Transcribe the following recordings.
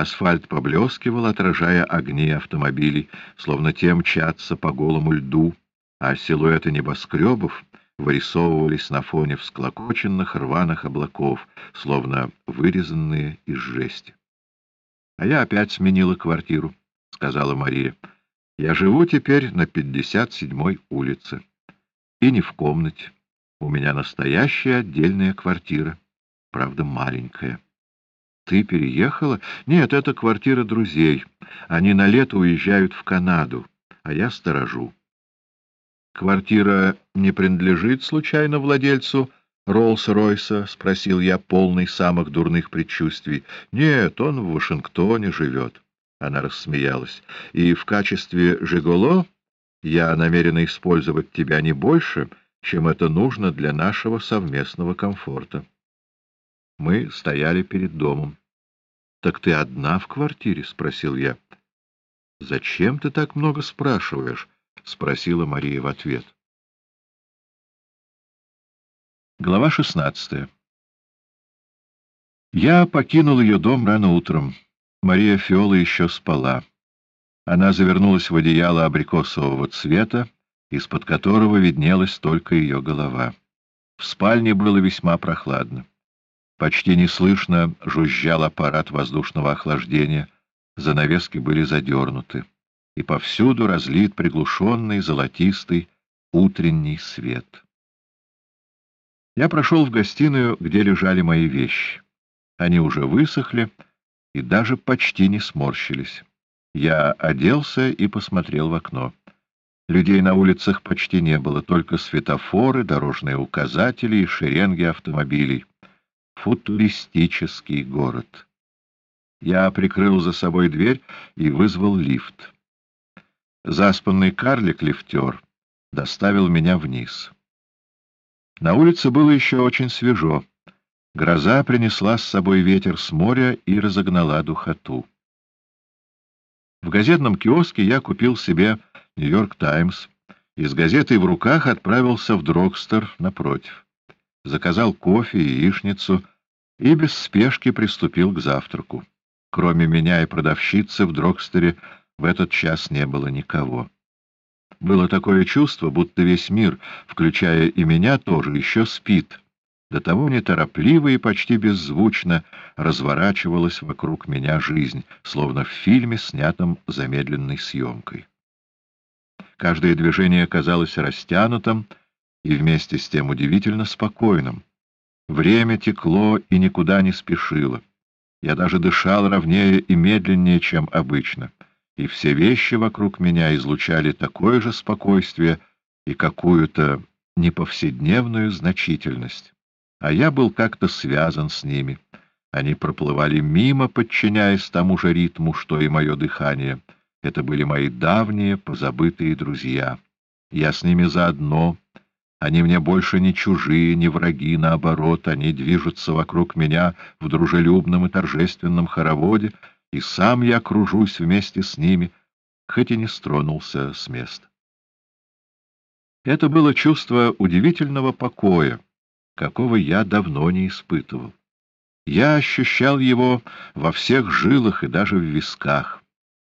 Асфальт поблескивал, отражая огни автомобилей, словно те мчатся по голому льду, а силуэты небоскребов вырисовывались на фоне всклокоченных рваных облаков, словно вырезанные из жести. — А я опять сменила квартиру, — сказала Мария. — Я живу теперь на 57-й улице. И не в комнате. У меня настоящая отдельная квартира, правда маленькая. Ты переехала? Нет, это квартира друзей. Они на лето уезжают в Канаду, а я сторожу. Квартира не принадлежит случайно владельцу Роллс-Ройса? — спросил я, полный самых дурных предчувствий. — Нет, он в Вашингтоне живет. Она рассмеялась. — И в качестве жиголо я намерена использовать тебя не больше, чем это нужно для нашего совместного комфорта. Мы стояли перед домом. — Так ты одна в квартире? — спросил я. — Зачем ты так много спрашиваешь? — спросила Мария в ответ. Глава шестнадцатая Я покинул ее дом рано утром. Мария Фиола еще спала. Она завернулась в одеяло абрикосового цвета, из-под которого виднелась только ее голова. В спальне было весьма прохладно. Почти неслышно жужжал аппарат воздушного охлаждения, занавески были задернуты, и повсюду разлит приглушенный золотистый утренний свет. Я прошел в гостиную, где лежали мои вещи. Они уже высохли и даже почти не сморщились. Я оделся и посмотрел в окно. Людей на улицах почти не было, только светофоры, дорожные указатели и шеренги автомобилей футуристический город. Я прикрыл за собой дверь и вызвал лифт. Заспанный карлик-лифтер доставил меня вниз. На улице было еще очень свежо. Гроза принесла с собой ветер с моря и разогнала духоту. В газетном киоске я купил себе «Нью-Йорк Таймс» и с газетой в руках отправился в Дрогстер напротив заказал кофе и яичницу и без спешки приступил к завтраку. Кроме меня и продавщицы в Дрогстере в этот час не было никого. Было такое чувство, будто весь мир, включая и меня тоже, еще спит. До того неторопливо и почти беззвучно разворачивалась вокруг меня жизнь, словно в фильме, снятом замедленной съемкой. Каждое движение казалось растянутым, и вместе с тем удивительно спокойным. Время текло и никуда не спешило. Я даже дышал ровнее и медленнее, чем обычно, и все вещи вокруг меня излучали такое же спокойствие и какую-то неповседневную значительность. А я был как-то связан с ними. Они проплывали мимо, подчиняясь тому же ритму, что и мое дыхание. Это были мои давние, позабытые друзья. Я с ними заодно, они мне больше не чужие, не враги, наоборот, они движутся вокруг меня в дружелюбном и торжественном хороводе, и сам я кружусь вместе с ними, хоть и не стронулся с места. Это было чувство удивительного покоя, какого я давно не испытывал. Я ощущал его во всех жилах и даже в висках.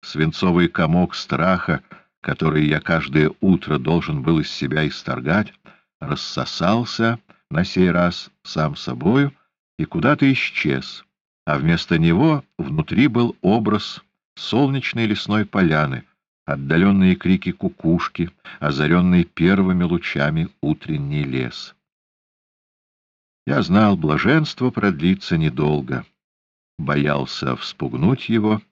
Свинцовый комок страха, который я каждое утро должен был из себя исторгать, рассосался на сей раз сам собою и куда-то исчез, а вместо него внутри был образ солнечной лесной поляны, отдаленные крики кукушки, озаренный первыми лучами утренний лес. Я знал, блаженство продлится недолго, боялся вспугнуть его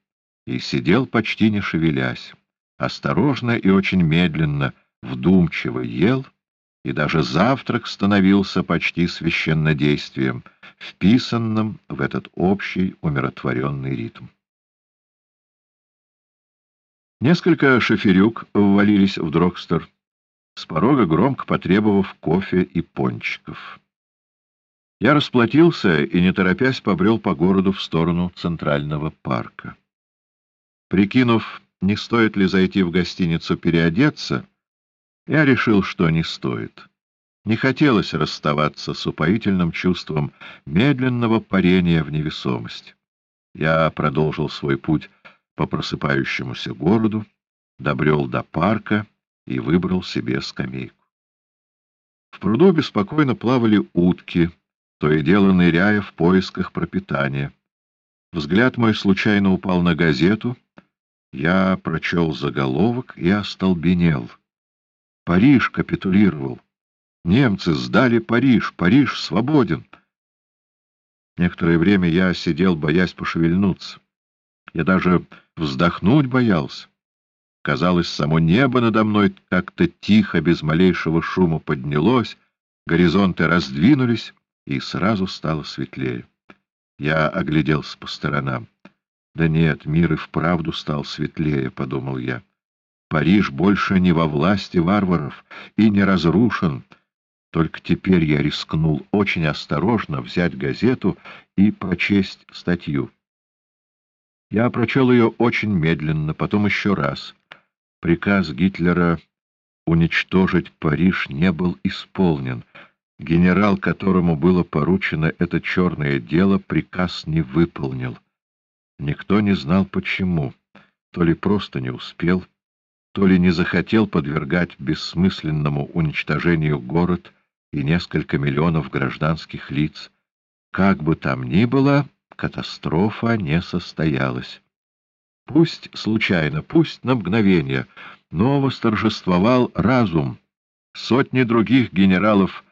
и сидел почти не шевелясь, осторожно и очень медленно, вдумчиво ел — и даже завтрак становился почти священнодействием, вписанным в этот общий умиротворенный ритм. Несколько шоферюк ввалились в Дрогстер, с порога громко потребовав кофе и пончиков. Я расплатился и, не торопясь, побрел по городу в сторону Центрального парка. Прикинув, не стоит ли зайти в гостиницу переодеться, я решил, что не стоит. Не хотелось расставаться с упоительным чувством медленного парения в невесомость. Я продолжил свой путь по просыпающемуся городу, добрел до парка и выбрал себе скамейку. В пруду беспокойно плавали утки, то и дело ныряя в поисках пропитания. Взгляд мой случайно упал на газету. Я прочел заголовок и остолбенел. Париж капитулировал. Немцы сдали Париж. Париж свободен. Некоторое время я сидел, боясь пошевельнуться. Я даже вздохнуть боялся. Казалось, само небо надо мной как-то тихо, без малейшего шума поднялось, горизонты раздвинулись, и сразу стало светлее. Я огляделся по сторонам. Да нет, мир и вправду стал светлее, — подумал я. Париж больше не во власти варваров и не разрушен. Только теперь я рискнул очень осторожно взять газету и прочесть статью. Я прочел ее очень медленно, потом еще раз — Приказ Гитлера уничтожить Париж не был исполнен. Генерал, которому было поручено это черное дело, приказ не выполнил. Никто не знал почему. То ли просто не успел, то ли не захотел подвергать бессмысленному уничтожению город и несколько миллионов гражданских лиц. Как бы там ни было, катастрофа не состоялась. Пусть случайно, пусть на мгновение, но восторжествовал разум. Сотни других генералов